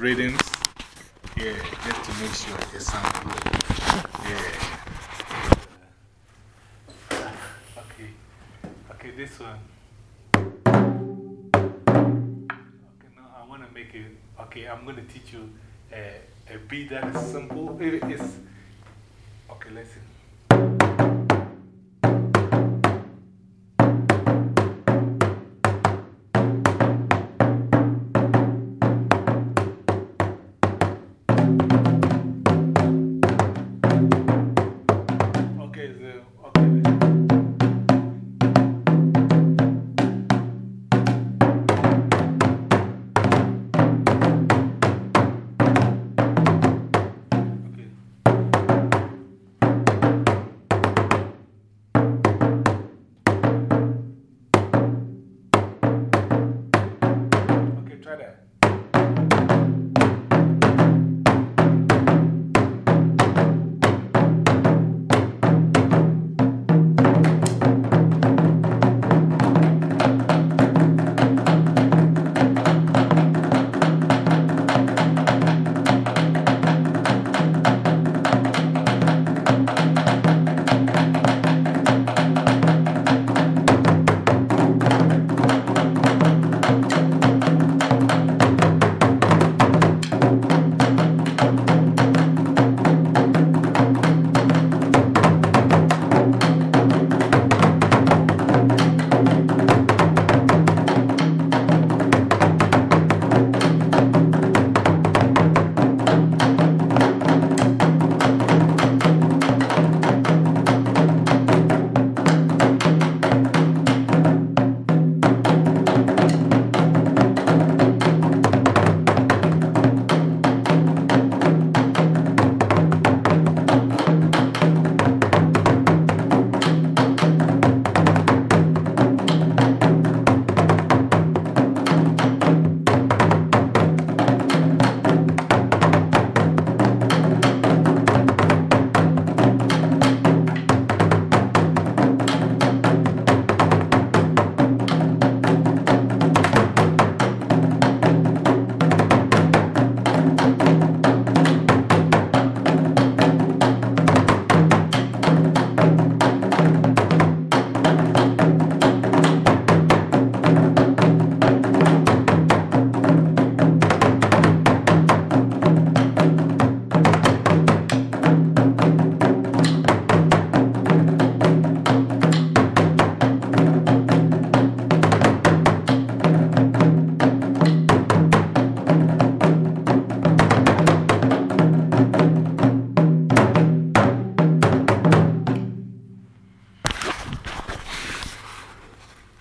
readings. Yeah, just to make sure it sounds good. Yeah. Okay. Okay, this one. Okay, now I want to make it. Okay, I'm going to teach you uh, a, a beat that is simple. It is. Okay, listen.